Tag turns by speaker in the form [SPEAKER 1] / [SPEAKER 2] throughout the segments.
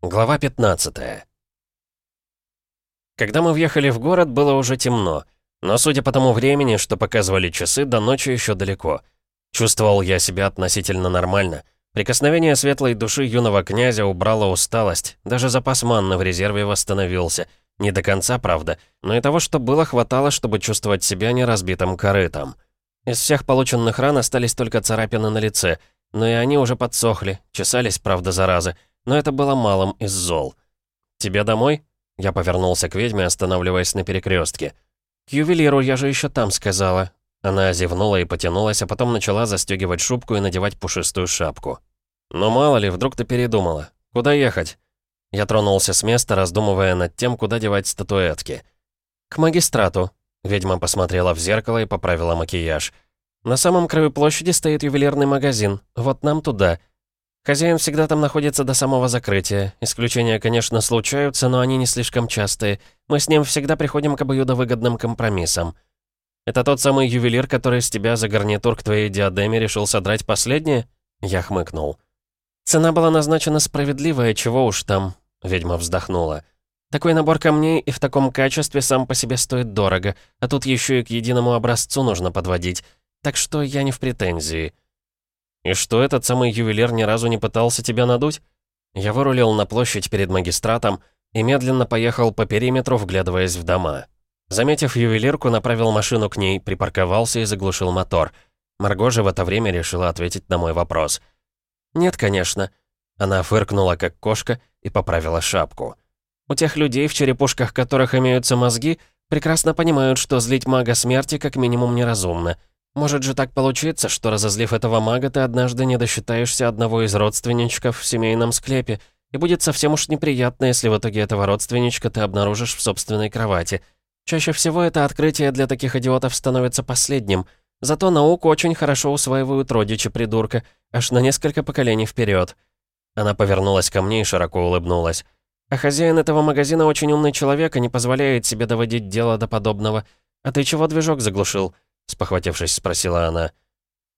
[SPEAKER 1] Глава 15 Когда мы въехали в город, было уже темно. Но судя по тому времени, что показывали часы, до ночи еще далеко. Чувствовал я себя относительно нормально. Прикосновение светлой души юного князя убрало усталость. Даже запас манны в резерве восстановился. Не до конца, правда, но и того, что было, хватало, чтобы чувствовать себя неразбитым корытом. Из всех полученных ран остались только царапины на лице, но и они уже подсохли, чесались, правда, заразы, но это было малым из зол. «Тебе домой?» Я повернулся к ведьме, останавливаясь на перекрестке. «К ювелиру, я же еще там сказала». Она зевнула и потянулась, а потом начала застегивать шубку и надевать пушистую шапку. «Ну мало ли, вдруг ты передумала. Куда ехать?» Я тронулся с места, раздумывая над тем, куда девать статуэтки. «К магистрату». Ведьма посмотрела в зеркало и поправила макияж. «На самом краю площади стоит ювелирный магазин. Вот нам туда. Хозяин всегда там находится до самого закрытия. Исключения, конечно, случаются, но они не слишком частые. Мы с ним всегда приходим к обоюдовыгодным компромиссам. Это тот самый ювелир, который с тебя за гарнитур к твоей диадеме решил содрать последнее?» Я хмыкнул. «Цена была назначена справедливая, чего уж там», — ведьма вздохнула. «Такой набор камней и в таком качестве сам по себе стоит дорого, а тут еще и к единому образцу нужно подводить. Так что я не в претензии». «И что, этот самый ювелир ни разу не пытался тебя надуть?» Я вырулил на площадь перед магистратом и медленно поехал по периметру, вглядываясь в дома. Заметив ювелирку, направил машину к ней, припарковался и заглушил мотор. Марго же в это время решила ответить на мой вопрос. «Нет, конечно». Она фыркнула, как кошка, и поправила шапку. «У тех людей, в черепушках которых имеются мозги, прекрасно понимают, что злить мага смерти как минимум неразумно. Может же так получиться, что разозлив этого мага, ты однажды не досчитаешься одного из родственничков в семейном склепе, и будет совсем уж неприятно, если в итоге этого родственничка ты обнаружишь в собственной кровати. Чаще всего это открытие для таких идиотов становится последним, зато науку очень хорошо усваивают родичи придурка, аж на несколько поколений вперед. Она повернулась ко мне и широко улыбнулась. А хозяин этого магазина очень умный человек и не позволяет себе доводить дело до подобного. А ты чего движок заглушил? Спохватившись, спросила она.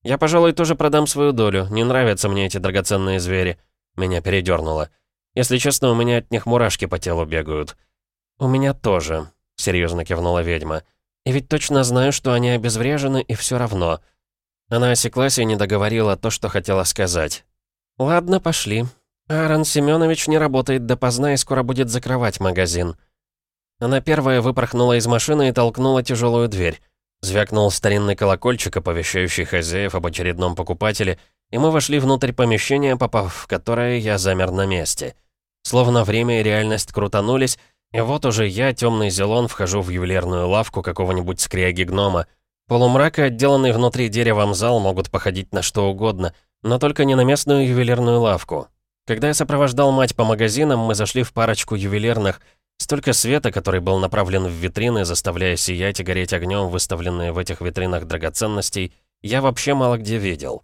[SPEAKER 1] «Я, пожалуй, тоже продам свою долю. Не нравятся мне эти драгоценные звери». Меня передернуло. Если честно, у меня от них мурашки по телу бегают. «У меня тоже», — серьезно кивнула ведьма. «И ведь точно знаю, что они обезврежены, и все равно». Она осеклась и не договорила то, что хотела сказать. «Ладно, пошли. Аарон Семенович не работает допоздна и скоро будет закрывать магазин». Она первая выпорхнула из машины и толкнула тяжелую дверь. Звякнул старинный колокольчик, оповещающий хозяев об очередном покупателе, и мы вошли внутрь помещения, попав в которое я замер на месте. Словно время и реальность крутанулись, и вот уже я, темный зелон, вхожу в ювелирную лавку какого-нибудь скряги-гнома. Полумрак и отделанный внутри деревом зал могут походить на что угодно, но только не на местную ювелирную лавку. Когда я сопровождал мать по магазинам, мы зашли в парочку ювелирных – Столько света, который был направлен в витрины, заставляя сиять и гореть огнем выставленные в этих витринах драгоценностей, я вообще мало где видел.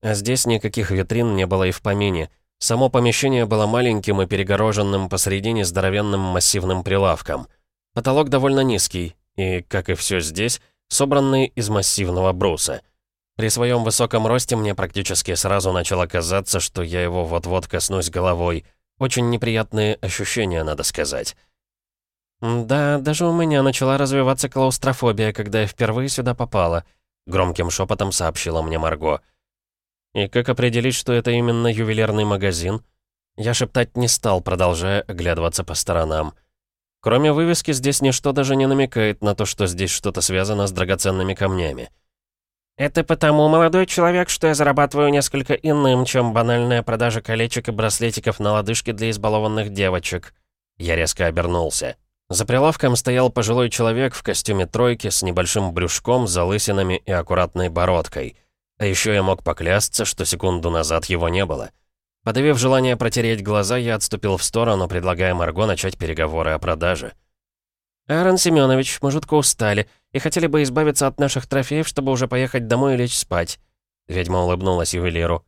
[SPEAKER 1] А здесь никаких витрин не было и в помине. Само помещение было маленьким и перегороженным посредине здоровенным массивным прилавком. Потолок довольно низкий, и, как и все здесь, собранный из массивного бруса. При своем высоком росте мне практически сразу начало казаться, что я его вот-вот коснусь головой. Очень неприятные ощущения, надо сказать. «Да, даже у меня начала развиваться клаустрофобия, когда я впервые сюда попала», — громким шепотом сообщила мне Марго. «И как определить, что это именно ювелирный магазин?» Я шептать не стал, продолжая оглядываться по сторонам. Кроме вывески, здесь ничто даже не намекает на то, что здесь что-то связано с драгоценными камнями. «Это потому, молодой человек, что я зарабатываю несколько иным, чем банальная продажа колечек и браслетиков на лодыжке для избалованных девочек». Я резко обернулся. За прилавком стоял пожилой человек в костюме тройки с небольшим брюшком, залысинами и аккуратной бородкой. А еще я мог поклясться, что секунду назад его не было. Подавив желание протереть глаза, я отступил в сторону, предлагая Марго начать переговоры о продаже. «Аарон Семенович, мы жутко устали и хотели бы избавиться от наших трофеев, чтобы уже поехать домой и лечь спать». Ведьма улыбнулась ювелиру.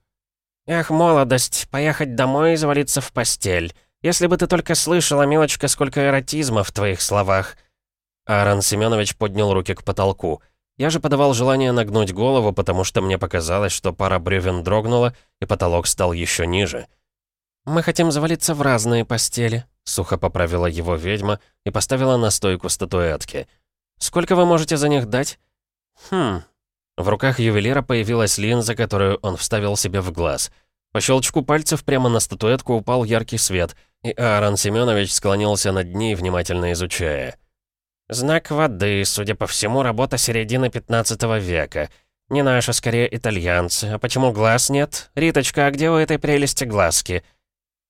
[SPEAKER 1] «Эх, молодость, поехать домой и завалиться в постель. Если бы ты только слышала, милочка, сколько эротизма в твоих словах». Аарон Семенович поднял руки к потолку. Я же подавал желание нагнуть голову, потому что мне показалось, что пара бревен дрогнула, и потолок стал еще ниже. «Мы хотим завалиться в разные постели», — сухо поправила его ведьма и поставила на стойку статуэтки. «Сколько вы можете за них дать?» «Хм...» В руках ювелира появилась линза, которую он вставил себе в глаз. По щелчку пальцев прямо на статуэтку упал яркий свет, и Аарон Семенович склонился над ней, внимательно изучая. «Знак воды, судя по всему, работа середины 15 века. Не наша, скорее, итальянцы. А почему глаз нет? Риточка, а где у этой прелести глазки?»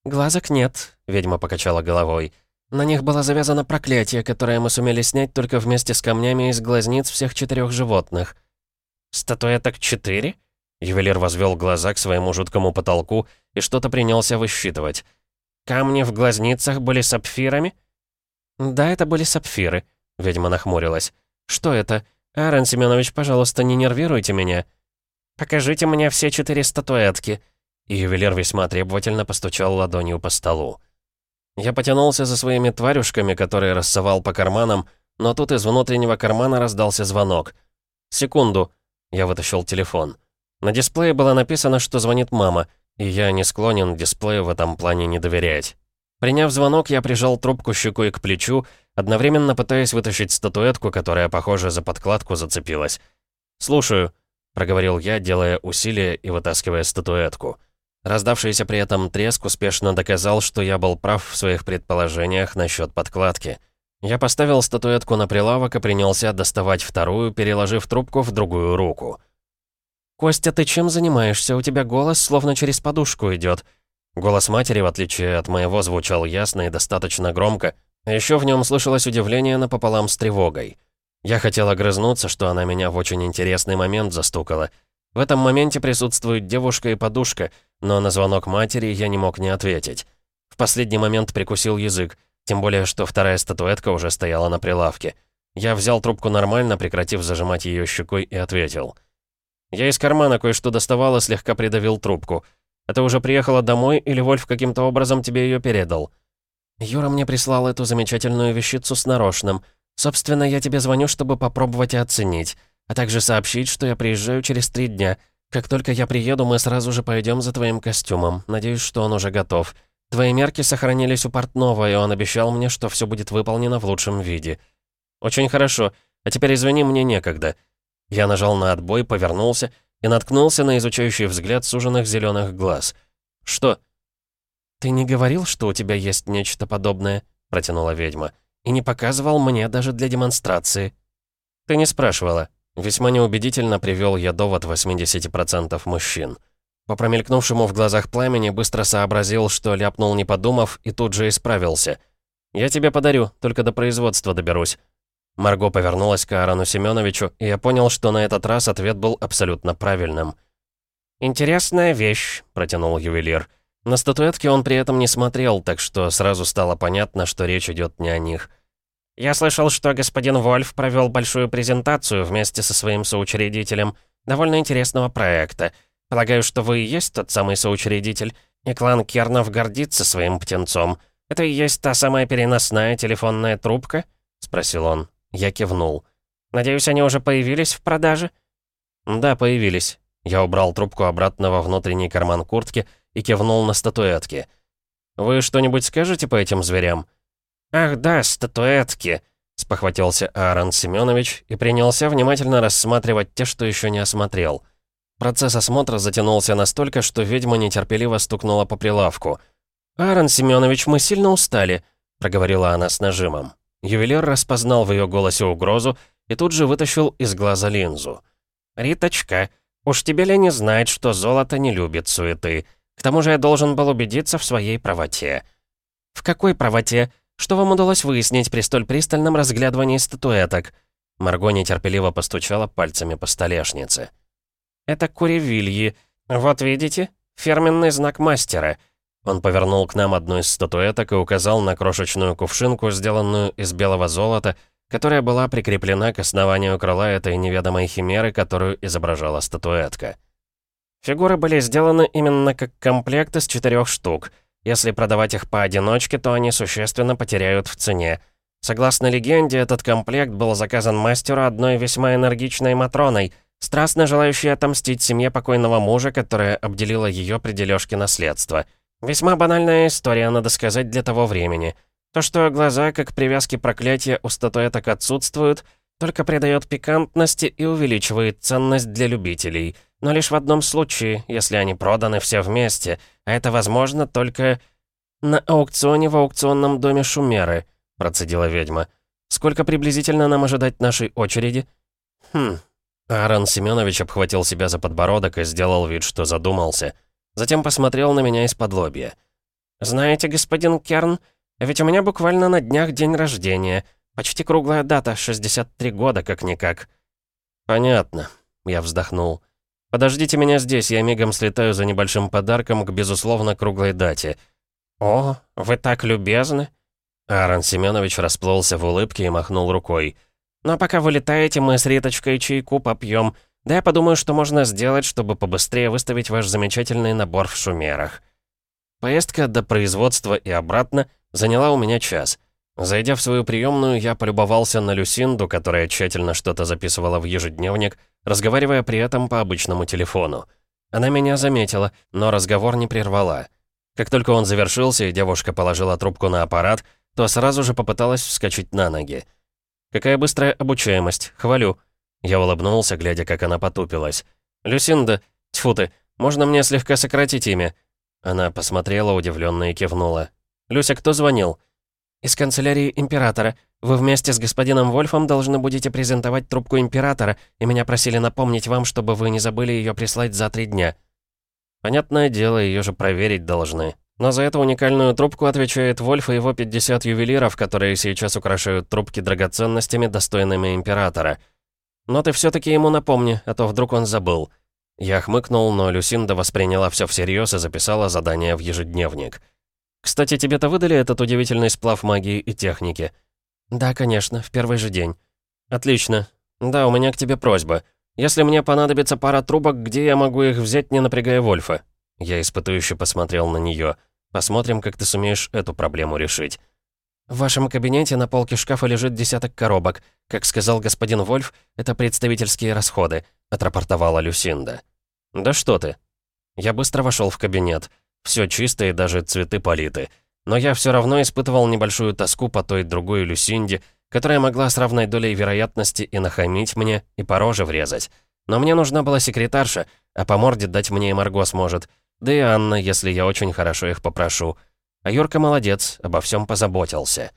[SPEAKER 1] «Глазок нет», — ведьма покачала головой. «На них было завязано проклятие, которое мы сумели снять только вместе с камнями из глазниц всех четырех животных». «Статуэток четыре?» Ювелир возвел глаза к своему жуткому потолку и что-то принялся высчитывать. «Камни в глазницах были сапфирами?» «Да, это были сапфиры», Ведьма нахмурилась. «Что это? Аарон Семенович, пожалуйста, не нервируйте меня». «Покажите мне все четыре статуэтки». И ювелир весьма требовательно постучал ладонью по столу. Я потянулся за своими тварюшками, которые рассовал по карманам, но тут из внутреннего кармана раздался звонок. «Секунду». Я вытащил телефон. На дисплее было написано, что звонит мама, и я не склонен дисплею в этом плане не доверять. Приняв звонок, я прижал трубку щекой к плечу, одновременно пытаясь вытащить статуэтку, которая, похоже, за подкладку зацепилась. «Слушаю», — проговорил я, делая усилие и вытаскивая статуэтку. Раздавшийся при этом треск успешно доказал, что я был прав в своих предположениях насчет подкладки. Я поставил статуэтку на прилавок и принялся доставать вторую, переложив трубку в другую руку. «Костя, ты чем занимаешься? У тебя голос словно через подушку идет. Голос матери, в отличие от моего, звучал ясно и достаточно громко. Еще в нем слышалось удивление напополам с тревогой. Я хотел огрызнуться, что она меня в очень интересный момент застукала. В этом моменте присутствует девушка и подушка, но на звонок матери я не мог не ответить. В последний момент прикусил язык, тем более, что вторая статуэтка уже стояла на прилавке. Я взял трубку нормально, прекратив зажимать ее щекой, и ответил. Я из кармана кое-что доставал и слегка придавил трубку — а ты уже приехала домой или Вольф каким-то образом тебе ее передал?» «Юра мне прислал эту замечательную вещицу с нарочным. Собственно, я тебе звоню, чтобы попробовать и оценить, а также сообщить, что я приезжаю через три дня. Как только я приеду, мы сразу же пойдем за твоим костюмом. Надеюсь, что он уже готов. Твои мерки сохранились у портного, и он обещал мне, что все будет выполнено в лучшем виде». «Очень хорошо. А теперь извини, мне некогда». Я нажал на отбой, повернулся и наткнулся на изучающий взгляд суженных зеленых глаз. «Что?» «Ты не говорил, что у тебя есть нечто подобное?» — протянула ведьма. «И не показывал мне даже для демонстрации». «Ты не спрашивала». Весьма неубедительно привел я довод 80% мужчин. По промелькнувшему в глазах пламени быстро сообразил, что ляпнул не подумав, и тут же исправился. «Я тебе подарю, только до производства доберусь. Марго повернулась к Аарону Семеновичу, и я понял, что на этот раз ответ был абсолютно правильным. «Интересная вещь», — протянул ювелир. На статуэтке он при этом не смотрел, так что сразу стало понятно, что речь идет не о них. «Я слышал, что господин Вольф провел большую презентацию вместе со своим соучредителем довольно интересного проекта. Полагаю, что вы и есть тот самый соучредитель, и клан Кернов гордится своим птенцом. Это и есть та самая переносная телефонная трубка?» — спросил он. Я кивнул. «Надеюсь, они уже появились в продаже?» «Да, появились». Я убрал трубку обратно во внутренний карман куртки и кивнул на статуэтки. «Вы что-нибудь скажете по этим зверям?» «Ах да, статуэтки!» — спохватился Аарон Семенович и принялся внимательно рассматривать те, что еще не осмотрел. Процесс осмотра затянулся настолько, что ведьма нетерпеливо стукнула по прилавку. «Аарон Семенович, мы сильно устали», — проговорила она с нажимом. Ювелир распознал в ее голосе угрозу и тут же вытащил из глаза линзу. «Риточка, уж тебе ли не знать, что золото не любит суеты? К тому же я должен был убедиться в своей правоте». «В какой правоте? Что вам удалось выяснить при столь пристальном разглядывании статуэток?» Марго нетерпеливо постучала пальцами по столешнице. «Это куревильи. Вот видите? Фирменный знак мастера». Он повернул к нам одну из статуэток и указал на крошечную кувшинку, сделанную из белого золота, которая была прикреплена к основанию крыла этой неведомой химеры, которую изображала статуэтка. Фигуры были сделаны именно как комплект из четырех штук. Если продавать их поодиночке, то они существенно потеряют в цене. Согласно легенде, этот комплект был заказан мастеру одной весьма энергичной Матроной, страстно желающей отомстить семье покойного мужа, которая обделила ее при дележке наследства — Весьма банальная история, надо сказать, для того времени. То, что глаза, как привязки проклятия, у статуэток отсутствуют, только придает пикантности и увеличивает ценность для любителей. Но лишь в одном случае, если они проданы все вместе, а это возможно только на аукционе в аукционном доме Шумеры, процедила ведьма. Сколько приблизительно нам ожидать нашей очереди? Хм. Аарон Семенович обхватил себя за подбородок и сделал вид, что задумался. Затем посмотрел на меня из-под лобья. «Знаете, господин Керн, ведь у меня буквально на днях день рождения. Почти круглая дата, 63 года как-никак».
[SPEAKER 2] «Понятно», — я вздохнул. «Подождите меня здесь, я мигом слетаю за небольшим подарком к, безусловно, круглой дате».
[SPEAKER 1] «О, вы так любезны!»
[SPEAKER 2] Аарон Семенович расплылся в улыбке и махнул рукой.
[SPEAKER 1] «Но пока вы летаете, мы с Риточкой чайку попьем. Да я подумаю, что можно сделать, чтобы побыстрее выставить ваш замечательный набор в шумерах».
[SPEAKER 2] Поездка до производства и обратно заняла у меня час. Зайдя в свою приемную, я полюбовался на Люсинду, которая тщательно что-то записывала в ежедневник, разговаривая при этом по обычному телефону. Она меня заметила, но разговор не прервала. Как только он завершился и девушка положила трубку на аппарат, то сразу же попыталась вскочить на ноги. «Какая быстрая обучаемость, хвалю». Я улыбнулся, глядя, как она потупилась. «Люсинда, тьфу ты, можно мне слегка сократить имя?» Она посмотрела удивленно и кивнула. «Люся, кто звонил?» «Из канцелярии Императора. Вы вместе с господином Вольфом должны будете презентовать трубку Императора, и меня просили напомнить вам, чтобы вы не забыли ее прислать за три дня». «Понятное дело, ее же проверить должны. Но за эту уникальную трубку отвечает Вольф и его 50 ювелиров, которые сейчас украшают трубки драгоценностями, достойными Императора. Но ты все таки ему напомни, а то вдруг он забыл». Я хмыкнул, но Люсинда восприняла все всерьез и записала задание в ежедневник. «Кстати, тебе-то выдали этот удивительный сплав магии и техники?»
[SPEAKER 1] «Да, конечно, в первый же день».
[SPEAKER 2] «Отлично. Да, у меня к тебе просьба. Если мне понадобится пара трубок, где я могу их взять, не напрягая Вольфа?» Я испытующе посмотрел на нее. «Посмотрим, как ты сумеешь эту проблему решить».
[SPEAKER 1] «В вашем кабинете на полке шкафа лежит десяток коробок. Как сказал господин Вольф, это представительские расходы», — отрапортовала Люсинда.
[SPEAKER 2] «Да что ты!» Я быстро вошел в кабинет. Все чисто и даже цветы политы. Но я все равно испытывал небольшую тоску по той другой Люсинде, которая могла с равной долей вероятности и нахамить мне, и по роже врезать. Но мне нужна была секретарша, а по морде дать мне и Марго сможет. Да и Анна, если я очень хорошо их попрошу. А Юрка молодец, обо всем позаботился.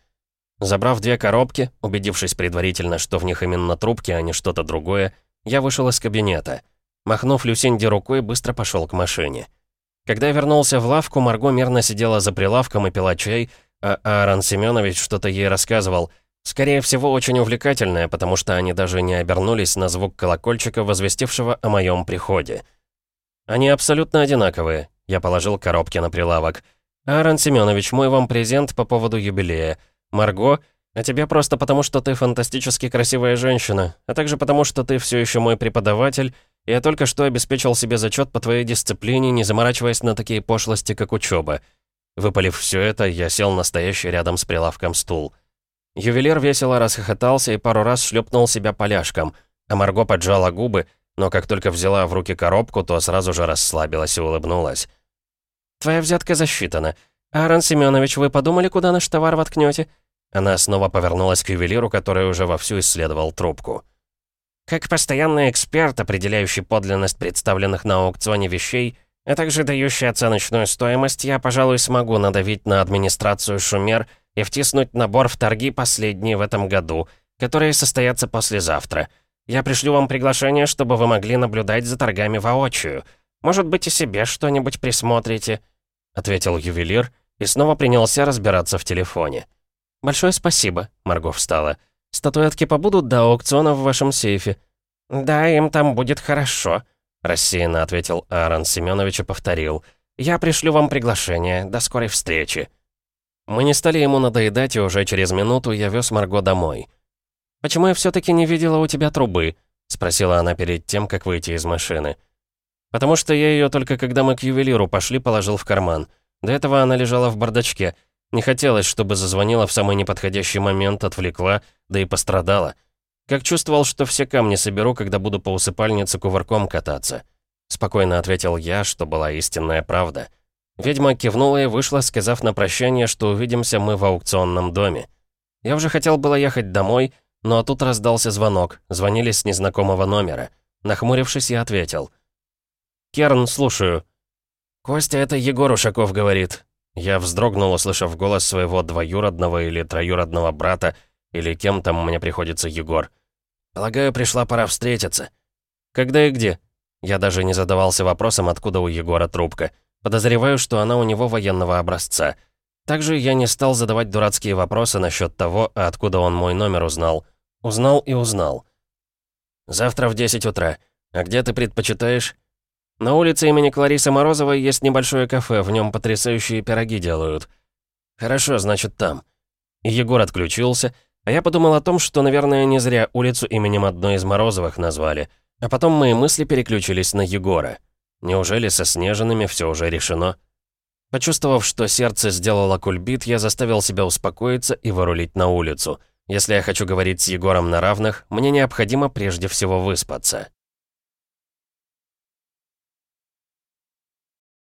[SPEAKER 2] Забрав две коробки, убедившись предварительно, что в них именно трубки, а не что-то другое, я вышел из кабинета. Махнув Люсинде рукой, быстро пошел к машине. Когда я вернулся в лавку, Марго мирно сидела за прилавком и пила чай, а Аарон Семенович что-то ей рассказывал. Скорее всего, очень увлекательное, потому что они даже не обернулись на звук колокольчика, возвестившего о моем приходе. Они абсолютно одинаковые. Я положил коробки на прилавок. «Аарон Семенович, мой вам презент по поводу юбилея. Марго, а тебе просто потому, что ты фантастически красивая женщина, а также потому, что ты все еще мой преподаватель, я только что обеспечил себе зачет по твоей дисциплине, не заморачиваясь на такие пошлости, как учеба. Выпалив все это, я сел настоящий рядом с прилавком стул. Ювелир весело расхохотался и пару раз шлепнул себя поляшком, а Марго поджала губы, но как только взяла в руки коробку, то сразу же расслабилась и улыбнулась. «Твоя взятка засчитана. Аарон Семенович, вы подумали, куда наш товар воткнете? Она снова повернулась к ювелиру, который уже вовсю исследовал трубку. Как постоянный эксперт, определяющий подлинность представленных на аукционе вещей, а также дающий оценочную стоимость, я, пожалуй, смогу надавить на администрацию Шумер и втиснуть набор в торги последние в этом году, которые состоятся послезавтра. Я пришлю вам приглашение, чтобы вы могли наблюдать за торгами воочию. Может быть, и себе что-нибудь присмотрите», — ответил ювелир и снова принялся разбираться в телефоне. «Большое спасибо», — Марго встала. Статуэтки побудут до аукциона в вашем сейфе». «Да, им там будет хорошо», — рассеянно ответил Аарон Семенович и повторил. «Я пришлю вам приглашение. До скорой встречи». Мы не стали ему надоедать, и уже через минуту я вез Марго домой. «Почему я все-таки не видела у тебя трубы?» — спросила она перед тем, как выйти из машины. «Потому что я ее только когда мы к ювелиру пошли, положил в карман. До этого она лежала в бардачке. Не хотелось, чтобы зазвонила в самый неподходящий момент, отвлекла, да и пострадала. Как чувствовал, что все камни соберу, когда буду по усыпальнице кувырком кататься. Спокойно ответил я, что была истинная правда.
[SPEAKER 1] Ведьма кивнула и вышла, сказав на прощание, что увидимся мы в аукционном доме. Я уже хотел было ехать домой, но тут раздался звонок, звонили с незнакомого номера. Нахмурившись, я ответил. «Керн, слушаю». «Костя, это Егор Ушаков говорит». Я вздрогнул, услышав голос своего двоюродного или троюродного брата, или кем там мне приходится Егор. «Полагаю, пришла пора встретиться». «Когда и где?» Я даже не задавался вопросом, откуда у Егора трубка. Подозреваю, что она у него военного образца. Также я не стал задавать дурацкие вопросы насчет того, откуда он мой номер узнал. Узнал и узнал. «Завтра в 10 утра. А где ты предпочитаешь?» «На улице имени Кларисы Морозовой есть небольшое кафе, в нем потрясающие пироги делают». «Хорошо, значит, там». Егор отключился, а я подумал о том, что, наверное, не зря улицу именем одной из Морозовых назвали. А потом мои мысли переключились на Егора. Неужели со Снежинами все уже решено? Почувствовав, что сердце сделало кульбит, я заставил себя успокоиться и вырулить на улицу. Если я хочу говорить с Егором на равных, мне необходимо прежде всего выспаться.